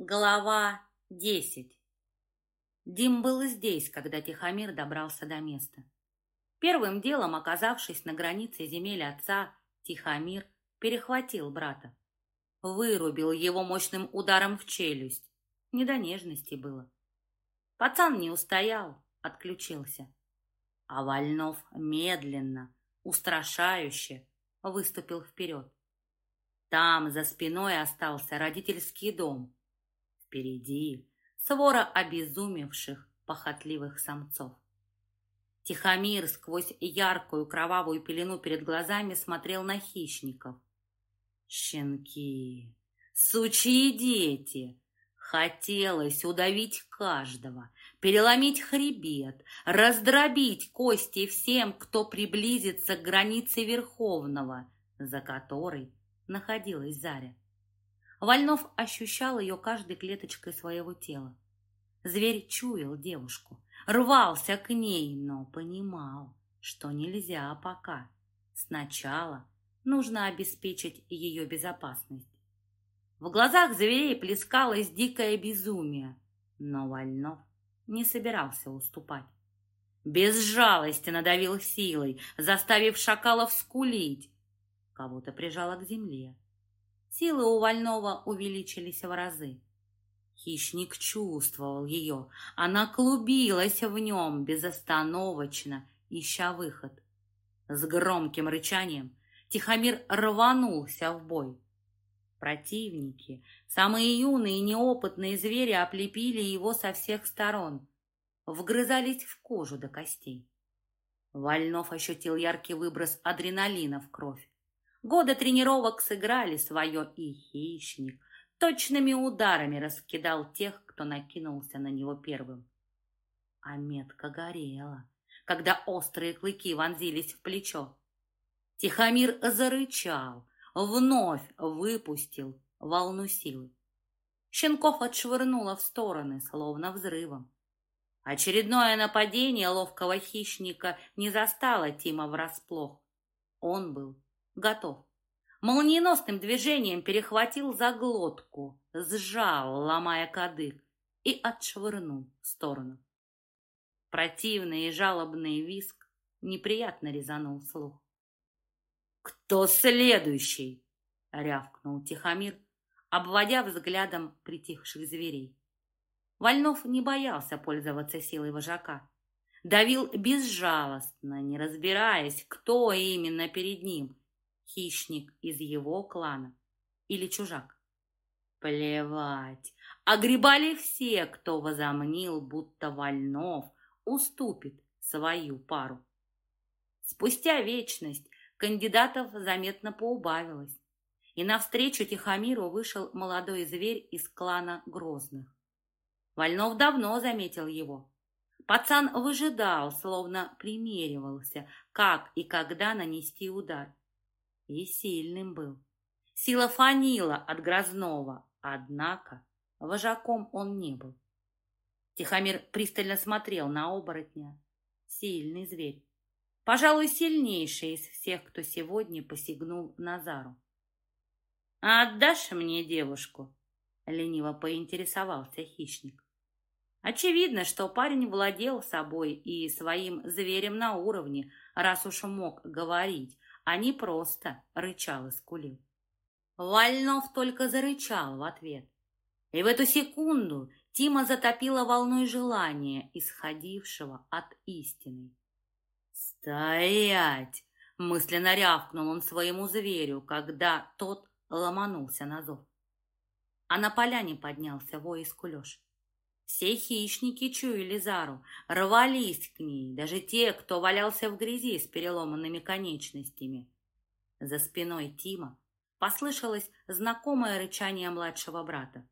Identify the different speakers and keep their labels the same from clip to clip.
Speaker 1: Глава десять Дим был здесь, когда Тихомир добрался до места. Первым делом, оказавшись на границе земель отца, Тихомир перехватил брата. Вырубил его мощным ударом в челюсть. Не до нежности было. Пацан не устоял, отключился. А Вольнов медленно, устрашающе выступил вперед. Там за спиной остался родительский дом — Впереди свора обезумевших, похотливых самцов. Тихомир сквозь яркую кровавую пелену перед глазами смотрел на хищников. Щенки, сучьи дети! Хотелось удавить каждого, переломить хребет, раздробить кости всем, кто приблизится к границе Верховного, за которой находилась Заря. Вольнов ощущал ее каждой клеточкой своего тела. Зверь чуял девушку, рвался к ней, но понимал, что нельзя пока. Сначала нужно обеспечить ее безопасность. В глазах зверей плескалось дикое безумие, но Вольнов не собирался уступать. Без жалости надавил силой, заставив шакалов скулить. Кого-то прижало к земле. Силы у Вольного увеличились в разы. Хищник чувствовал ее. Она клубилась в нем безостановочно, ища выход. С громким рычанием Тихомир рванулся в бой. Противники, самые юные и неопытные звери облепили его со всех сторон, вгрызались в кожу до костей. Вольнов ощутил яркий выброс адреналина в кровь. Годы тренировок сыграли свое, и хищник точными ударами раскидал тех, кто накинулся на него первым. А метка горела, когда острые клыки вонзились в плечо. Тихомир зарычал, вновь выпустил волну силы. Щенков отшвырнуло в стороны, словно взрывом. Очередное нападение ловкого хищника не застало Тима врасплох. Он был готов. Молниеносным движением перехватил за глотку, сжал, ломая кадык, и отшвырнул в сторону. Противный и жалобный виск неприятно резанул слух. «Кто следующий?» — рявкнул Тихомир, обводя взглядом притихших зверей. Вольнов не боялся пользоваться силой вожака. Давил безжалостно, не разбираясь, кто именно перед ним хищник из его клана или чужак. Плевать, огребали все, кто возомнил, будто Вольнов уступит свою пару. Спустя вечность кандидатов заметно поубавилось, и навстречу Тихомиру вышел молодой зверь из клана Грозных. Вольнов давно заметил его. Пацан выжидал, словно примеривался, как и когда нанести удар и сильным был. Сила фанила от Грозного, однако вожаком он не был. Тихомир пристально смотрел на оборотня. Сильный зверь. Пожалуй, сильнейший из всех, кто сегодня посягнул Назару. «Отдашь мне девушку?» — лениво поинтересовался хищник. Очевидно, что парень владел собой и своим зверем на уровне, раз уж мог говорить, а не просто рычал и скулил. Вольнов только зарычал в ответ. И в эту секунду Тима затопила волной желания, исходившего от истины. «Стоять!» — мысленно рявкнул он своему зверю, когда тот ломанулся на зов. А на поляне поднялся вой и скулеж. Все хищники чуяли Зару, рвались к ней, даже те, кто валялся в грязи с переломанными конечностями. За спиной Тима послышалось знакомое рычание младшего брата.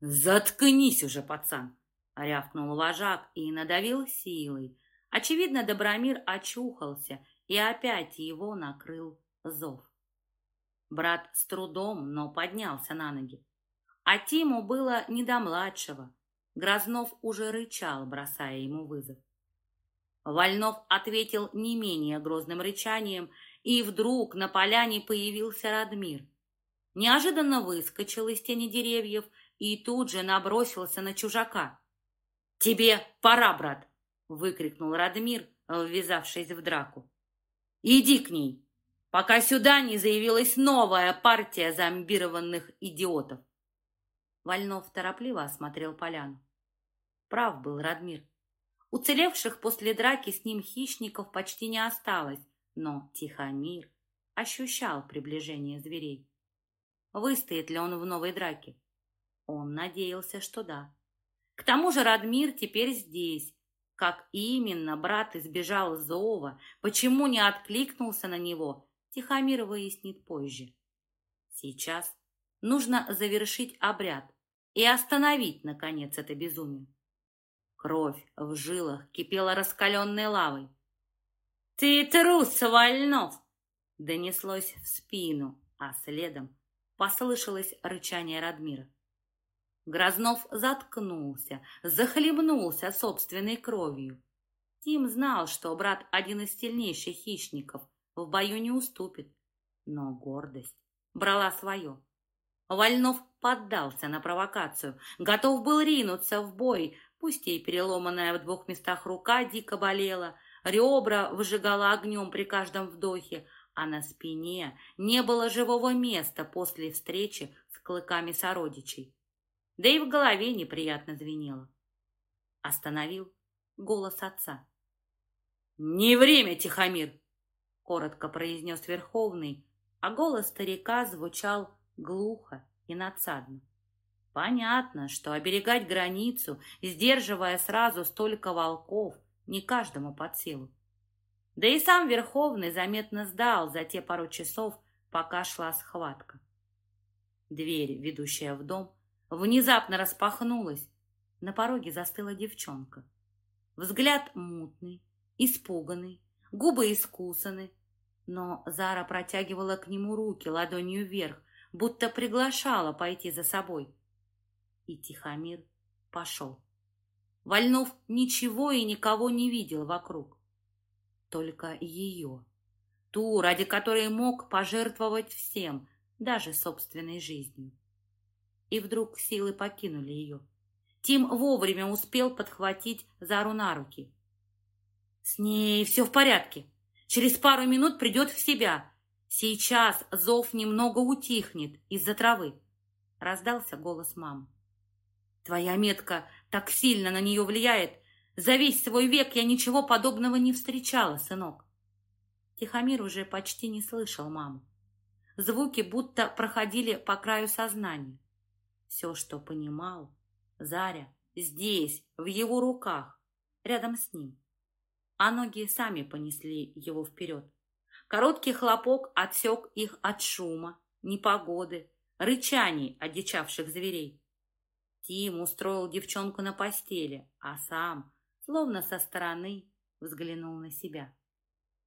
Speaker 1: «Заткнись уже, пацан!» — рявкнул вожак и надавил силой. Очевидно, Добромир очухался, и опять его накрыл зов. Брат с трудом, но поднялся на ноги. А Тиму было не до младшего — Грознов уже рычал, бросая ему вызов. Вольнов ответил не менее грозным рычанием, и вдруг на поляне появился Радмир. Неожиданно выскочил из тени деревьев и тут же набросился на чужака. «Тебе пора, брат!» — выкрикнул Радмир, ввязавшись в драку. «Иди к ней, пока сюда не заявилась новая партия зомбированных идиотов!» Вольнов торопливо осмотрел поляну. Прав был Радмир. Уцелевших после драки с ним хищников почти не осталось, но Тихомир ощущал приближение зверей. Выстоит ли он в новой драке? Он надеялся, что да. К тому же Радмир теперь здесь. Как именно брат избежал зова, почему не откликнулся на него, Тихомир выяснит позже. Сейчас нужно завершить обряд и остановить, наконец, это безумие. Кровь в жилах кипела раскаленной лавой. «Ты трус, Вольнов!» Донеслось в спину, а следом послышалось рычание Радмира. Грознов заткнулся, захлебнулся собственной кровью. Тим знал, что брат один из сильнейших хищников, в бою не уступит. Но гордость брала свое. Вольнов поддался на провокацию, готов был ринуться в бой, пусть и переломанная в двух местах рука дико болела, ребра выжигала огнем при каждом вдохе, а на спине не было живого места после встречи с клыками сородичей. Да и в голове неприятно звенело. Остановил голос отца. «Не время, Тихомир!» — коротко произнес Верховный, а голос старика звучал глухо и надсадно. Понятно, что оберегать границу, сдерживая сразу столько волков, не каждому под силу. Да и сам Верховный заметно сдал за те пару часов, пока шла схватка. Дверь, ведущая в дом, внезапно распахнулась. На пороге застыла девчонка. Взгляд мутный, испуганный, губы искусаны. Но Зара протягивала к нему руки ладонью вверх, будто приглашала пойти за собой. И Тихомир пошел. Вольнов ничего и никого не видел вокруг только ее, ту, ради которой мог пожертвовать всем, даже собственной жизнью. И вдруг силы покинули ее. Тим вовремя успел подхватить Зару на руки. «С ней все в порядке. Через пару минут придет в себя. Сейчас зов немного утихнет из-за травы», — раздался голос мамы. «Твоя метка так сильно на нее влияет, за весь свой век я ничего подобного не встречала, сынок. Тихомир уже почти не слышал маму. Звуки будто проходили по краю сознания. Все, что понимал, Заря здесь, в его руках, рядом с ним. А ноги сами понесли его вперед. Короткий хлопок отсек их от шума, непогоды, рычаний одичавших зверей. Тим устроил девчонку на постели, а сам словно со стороны взглянул на себя.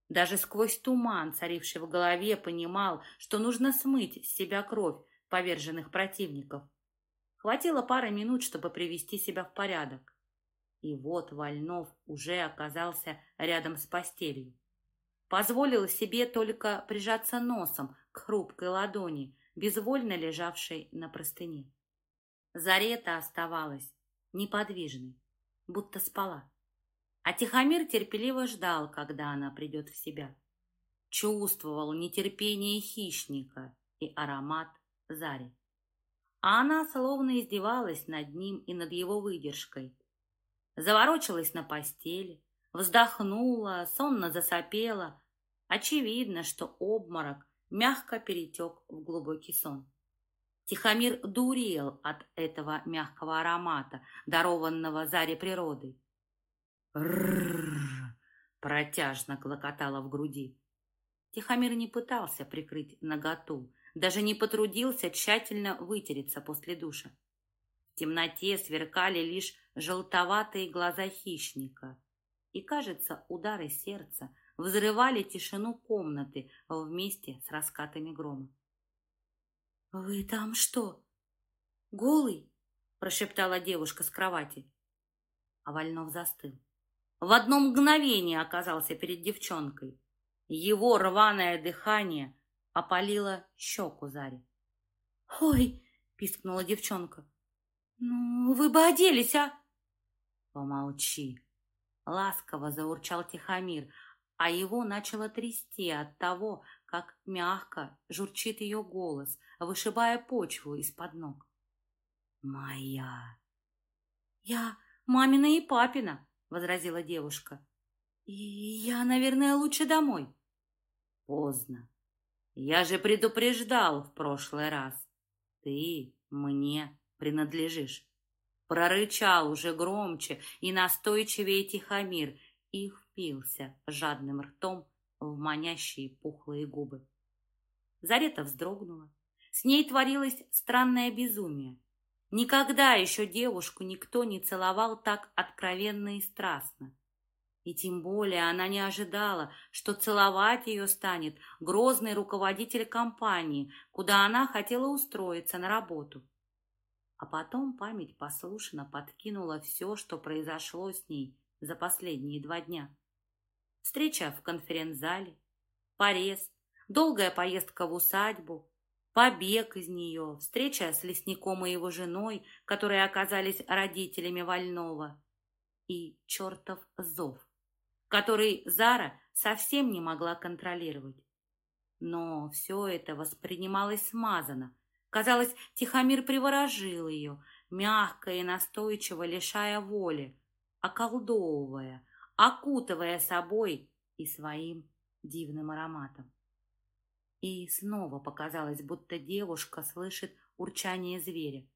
Speaker 1: Даже сквозь туман, царивший в голове, понимал, что нужно смыть с себя кровь поверженных противников. Хватило пары минут, чтобы привести себя в порядок. И вот Вольнов уже оказался рядом с постелью. Позволил себе только прижаться носом к хрупкой ладони, безвольно лежавшей на простыне. Зарета оставалась неподвижной будто спала. А Тихомир терпеливо ждал, когда она придет в себя. Чувствовал нетерпение хищника и аромат зари. А она словно издевалась над ним и над его выдержкой. Заворочилась на постели, вздохнула, сонно засопела. Очевидно, что обморок мягко перетек в глубокий сон. Тихомир дурел от этого мягкого аромата, дарованного заре природой. «Ррррр!» — протяжно клокотало в груди. Тихомир не пытался прикрыть наготу, даже не потрудился тщательно вытереться после душа. В темноте сверкали лишь желтоватые глаза хищника, и, кажется, удары сердца взрывали тишину комнаты вместе с раскатами грома. «Вы там что, голый?» – прошептала девушка с кровати. А Вольнов застыл. В одно мгновение оказался перед девчонкой. Его рваное дыхание опалило щеку Заре. «Ой!» – пискнула девчонка. вы бы оделись, а?» «Помолчи!» — ласково заурчал Тихомир, а его начало трясти от того, как мягко журчит ее голос, вышибая почву из-под ног. «Моя!» «Я мамина и папина!» — возразила девушка. «И я, наверное, лучше домой». «Поздно. Я же предупреждал в прошлый раз. Ты мне принадлежишь». Прорычал уже громче и настойчивее Тихомир и впился жадным ртом в манящие пухлые губы. Зарета вздрогнула. С ней творилось странное безумие. Никогда еще девушку никто не целовал так откровенно и страстно. И тем более она не ожидала, что целовать ее станет грозный руководитель компании, куда она хотела устроиться на работу. А потом память послушно подкинула все, что произошло с ней за последние два дня. Встреча в конференц-зале, порез, долгая поездка в усадьбу, побег из нее, встреча с лесником и его женой, которые оказались родителями Вольного, и чертов зов, который Зара совсем не могла контролировать. Но все это воспринималось смазанно, Казалось, Тихомир приворожил ее, мягко и настойчиво лишая воли, околдовывая, окутывая собой и своим дивным ароматом. И снова показалось, будто девушка слышит урчание зверя.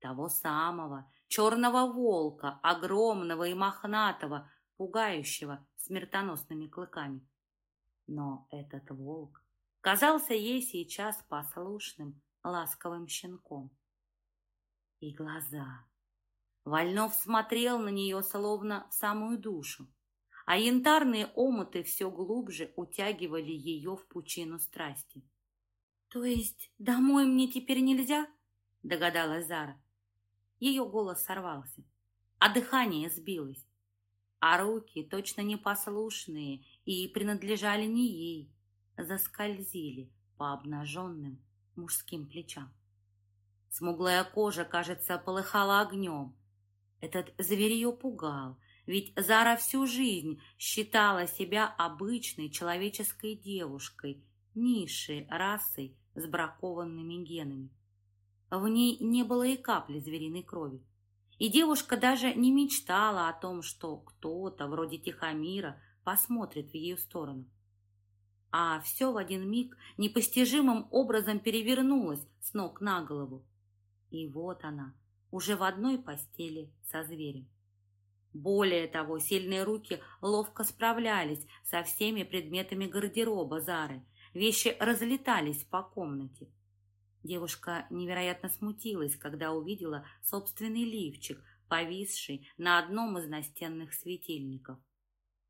Speaker 1: Того самого черного волка, огромного и мохнатого, пугающего смертоносными клыками. Но этот волк казался ей сейчас послушным, ласковым щенком. И глаза. Вольнов смотрел на нее словно в самую душу, а янтарные омуты все глубже утягивали ее в пучину страсти. «То есть домой мне теперь нельзя?» — догадалась Зара. Ее голос сорвался, а дыхание сбилось, а руки, точно непослушные и принадлежали не ей, заскользили по обнаженным мужским плечам. Смуглая кожа, кажется, полыхала огнем. Этот зверь ее пугал, ведь Зара всю жизнь считала себя обычной человеческой девушкой, низшей расой с бракованными генами. В ней не было и капли звериной крови. И девушка даже не мечтала о том, что кто-то, вроде Тихомира, посмотрит в ее сторону а все в один миг непостижимым образом перевернулось с ног на голову. И вот она, уже в одной постели со зверем. Более того, сильные руки ловко справлялись со всеми предметами гардероба Зары. Вещи разлетались по комнате. Девушка невероятно смутилась, когда увидела собственный лифчик, повисший на одном из настенных светильников.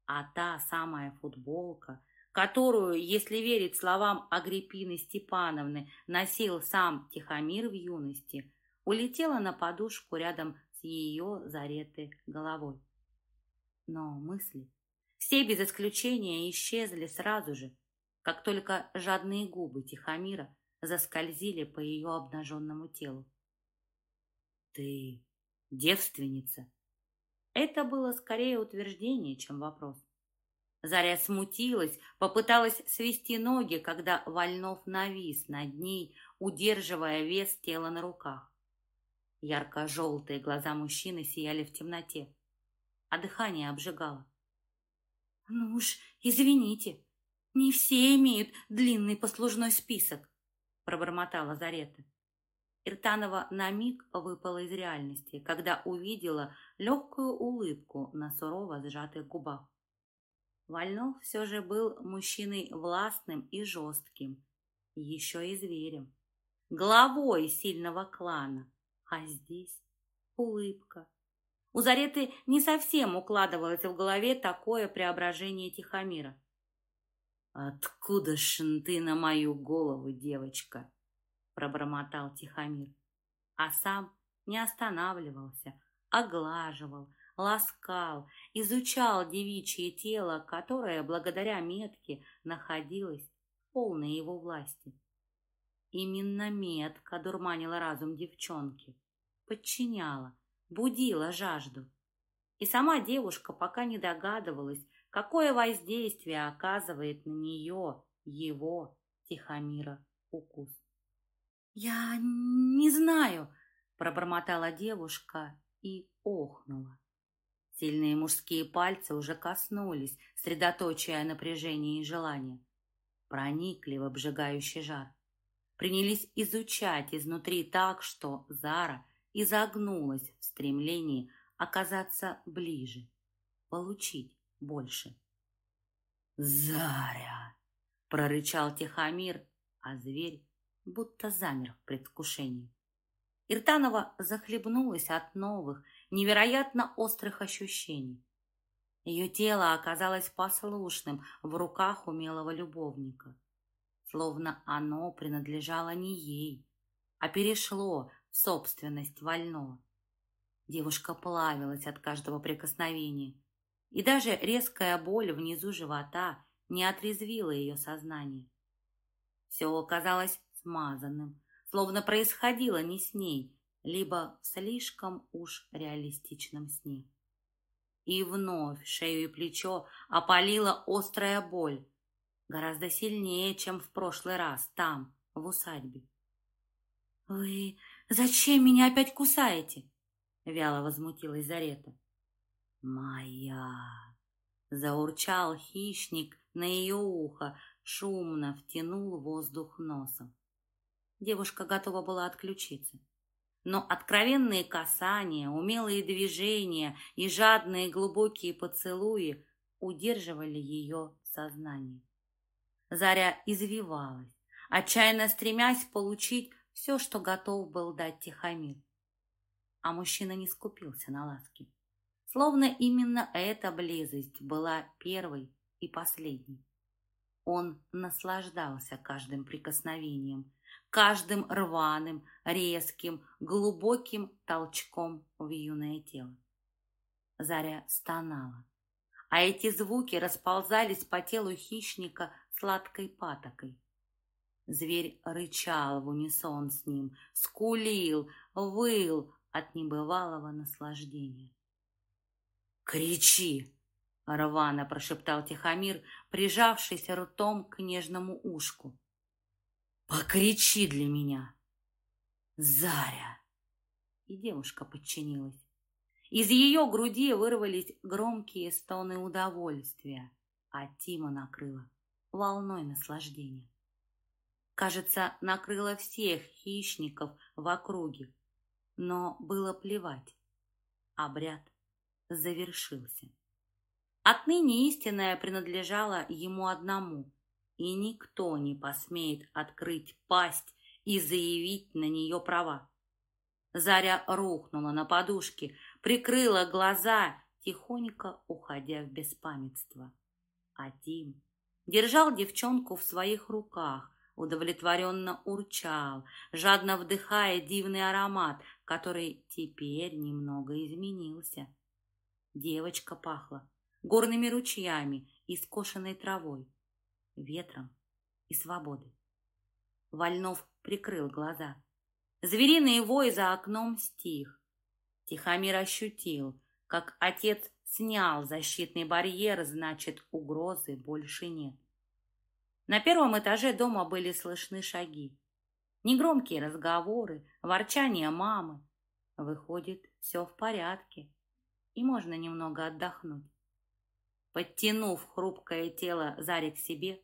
Speaker 1: А та самая футболка — которую, если верить словам Агриппины Степановны, носил сам Тихомир в юности, улетела на подушку рядом с ее заретой головой. Но мысли, все без исключения, исчезли сразу же, как только жадные губы Тихомира заскользили по ее обнаженному телу. «Ты девственница?» Это было скорее утверждение, чем вопрос. Заря смутилась, попыталась свести ноги, когда Вольнов навис над ней, удерживая вес тела на руках. Ярко-желтые глаза мужчины сияли в темноте, а дыхание обжигало. «Ну уж, извините, не все имеют длинный послужной список», пробормотала Зарета. Иртанова на миг выпала из реальности, когда увидела легкую улыбку на сурово сжатых губах. Вольнов все же был мужчиной властным и жестким, еще и зверем, главой сильного клана. А здесь улыбка. У Зареты не совсем укладывалось в голове такое преображение Тихомира. «Откуда ж ты на мою голову, девочка?» пробормотал Тихомир, а сам не останавливался, оглаживал, ласкал, изучал девичье тело, которое, благодаря метке, находилось в полной его власти. Именно метка дурманила разум девчонки, подчиняла, будила жажду. И сама девушка пока не догадывалась, какое воздействие оказывает на нее его, Тихомира, укус. «Я не знаю», — пробормотала девушка и охнула. Сильные мужские пальцы уже коснулись, средоточия напряжения и желания. Проникли в обжигающий жар. Принялись изучать изнутри так, что Зара изогнулась в стремлении оказаться ближе, получить больше. «Заря!» — прорычал Тихомир, а зверь будто замер в предвкушении. Иртанова захлебнулась от новых, невероятно острых ощущений. Ее тело оказалось послушным в руках умелого любовника, словно оно принадлежало не ей, а перешло собственность вольного. Девушка плавилась от каждого прикосновения, и даже резкая боль внизу живота не отрезвила ее сознание. Все оказалось смазанным, словно происходило не с ней, либо в слишком уж реалистичном сне. И вновь шею и плечо опалила острая боль, гораздо сильнее, чем в прошлый раз там, в усадьбе. «Вы зачем меня опять кусаете?» — вяло возмутилась Зарета. «Моя!» — заурчал хищник на ее ухо, шумно втянул воздух носом. Девушка готова была отключиться. Но откровенные касания, умелые движения и жадные глубокие поцелуи удерживали ее сознание. Заря извивалась, отчаянно стремясь получить все, что готов был дать Тихомир. А мужчина не скупился на ласки. Словно именно эта близость была первой и последней. Он наслаждался каждым прикосновением, каждым рваным, резким, глубоким толчком в юное тело. Заря стонала, а эти звуки расползались по телу хищника сладкой патокой. Зверь рычал в унисон с ним, скулил, выл от небывалого наслаждения. «Кричи!» — рвано прошептал Тихомир, прижавшись ртом к нежному ушку. «Покричи для меня!» «Заря!» И девушка подчинилась. Из ее груди вырвались громкие стоны удовольствия, а Тима накрыла волной наслаждения. Кажется, накрыла всех хищников в округе, но было плевать. Обряд завершился. Отныне истинное принадлежало ему одному, и никто не посмеет открыть пасть и заявить на нее права. Заря рухнула на подушке, прикрыла глаза, тихонько уходя в беспамятство. А Тим держал девчонку в своих руках, удовлетворенно урчал, жадно вдыхая дивный аромат, который теперь немного изменился. Девочка пахла горными ручьями и скошенной травой, ветром и свободой. Вольнов прикрыл глаза. Звериный вой за окном стих. Тихомир ощутил, как отец снял защитный барьер, значит, угрозы больше нет. На первом этаже дома были слышны шаги. Негромкие разговоры, ворчание мамы. Выходит, все в порядке и можно немного отдохнуть. Подтянув хрупкое тело Зари к себе,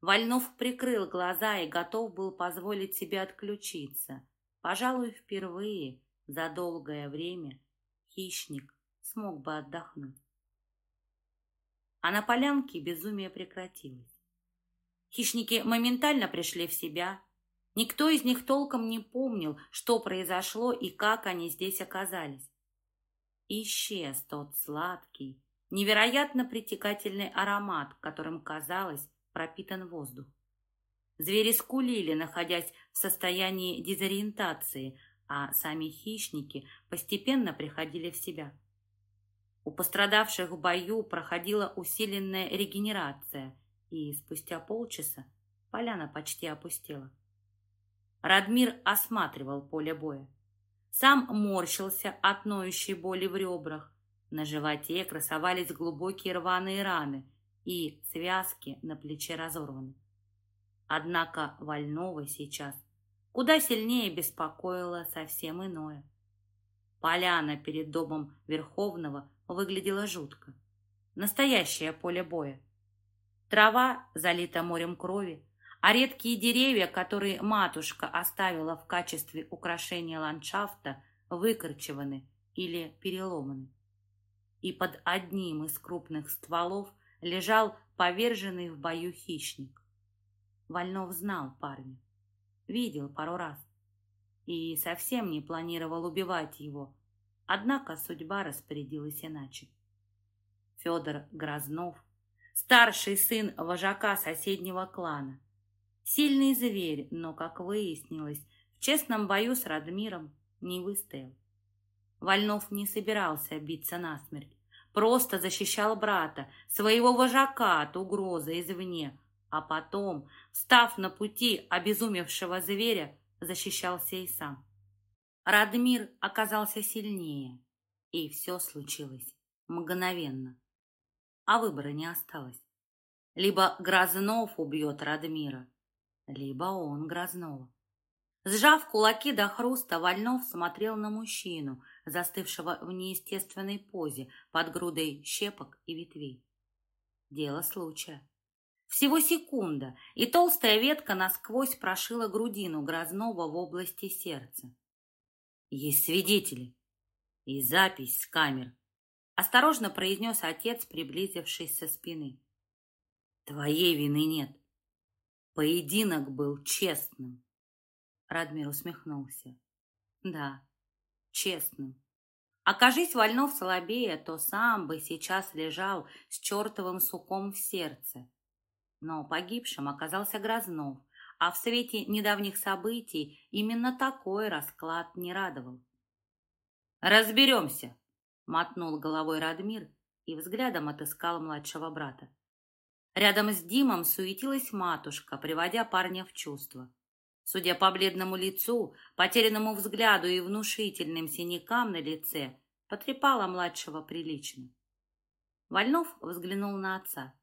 Speaker 1: Вольнов прикрыл глаза и готов был позволить себе отключиться. Пожалуй, впервые за долгое время хищник смог бы отдохнуть. А на полянке безумие прекратилось. Хищники моментально пришли в себя. Никто из них толком не помнил, что произошло и как они здесь оказались. Исчез тот сладкий, невероятно притекательный аромат, которым, казалось, пропитан воздух. Звери скулили, находясь в состоянии дезориентации, а сами хищники постепенно приходили в себя. У пострадавших в бою проходила усиленная регенерация, и спустя полчаса поляна почти опустела. Радмир осматривал поле боя. сам морщился от ноющей боли в ребрах. На животе красовались глубокие рваные раны, и связки на плече разорваны. Однако Вольного сейчас куда сильнее беспокоило совсем иное. Поляна перед домом Верховного выглядела жутко. Настоящее поле боя. Трава залита морем крови, а редкие деревья, которые матушка оставила в качестве украшения ландшафта, выкорчеваны или переломаны. И под одним из крупных стволов лежал поверженный в бою хищник. Вольнов знал парня, видел пару раз и совсем не планировал убивать его, однако судьба распорядилась иначе. Федор Грознов, старший сын вожака соседнего клана, сильный зверь, но, как выяснилось, в честном бою с Радмиром не выстоял. Вольнов не собирался биться насмерть, просто защищал брата, своего вожака от угрозы извне, а потом, став на пути обезумевшего зверя, защищался и сам. Радмир оказался сильнее, и все случилось мгновенно. А выбора не осталось. Либо Грознов убьет Радмира, либо он Грознова. Сжав кулаки до хруста, Вольнов смотрел на мужчину, застывшего в неестественной позе под грудой щепок и ветвей. Дело случая. Всего секунда, и толстая ветка насквозь прошила грудину Грознова в области сердца. «Есть свидетели и запись с камер», — осторожно произнес отец, приблизившись со спины. «Твоей вины нет. Поединок был честным». Радмир усмехнулся. «Да, честным. Окажись Вольнов слабее, то сам бы сейчас лежал с чертовым суком в сердце но погибшим оказался Грознов, а в свете недавних событий именно такой расклад не радовал. «Разберемся!» — мотнул головой Радмир и взглядом отыскал младшего брата. Рядом с Димом суетилась матушка, приводя парня в чувство. Судя по бледному лицу, потерянному взгляду и внушительным синякам на лице, потрепала младшего прилично. Вольнов взглянул на отца.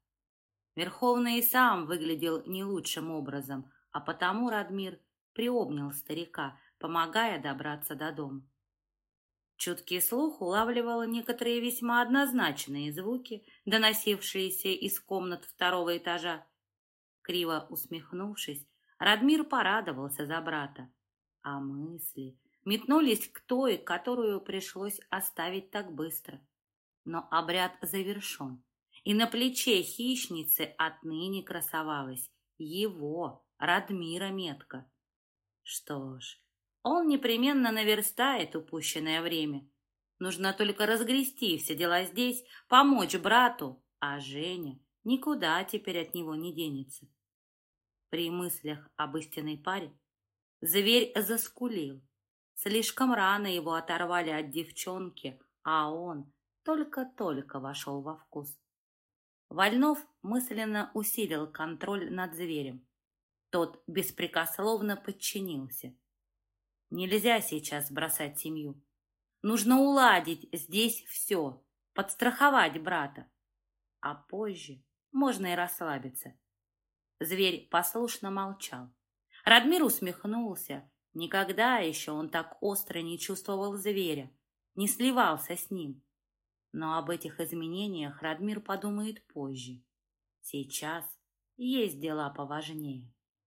Speaker 1: Верховный и сам выглядел не лучшим образом, а потому Радмир приобнял старика, помогая добраться до дома. Чуткий слух улавливал некоторые весьма однозначные звуки, доносившиеся из комнат второго этажа. Криво усмехнувшись, Радмир порадовался за брата, а мысли метнулись к той, которую пришлось оставить так быстро. Но обряд завершен и на плече хищницы отныне красовалась его, Радмира, метка. Что ж, он непременно наверстает упущенное время. Нужно только разгрести все дела здесь, помочь брату, а Женя никуда теперь от него не денется. При мыслях об истинной паре зверь заскулил. Слишком рано его оторвали от девчонки, а он только-только вошел во вкус. Вольнов мысленно усилил контроль над зверем. Тот беспрекословно подчинился. Нельзя сейчас бросать семью. Нужно уладить здесь все, подстраховать брата. А позже можно и расслабиться. Зверь послушно молчал. Радмир усмехнулся. Никогда еще он так остро не чувствовал зверя, не сливался с ним. Но об этих изменениях Радмир подумает позже. Сейчас есть дела поважнее.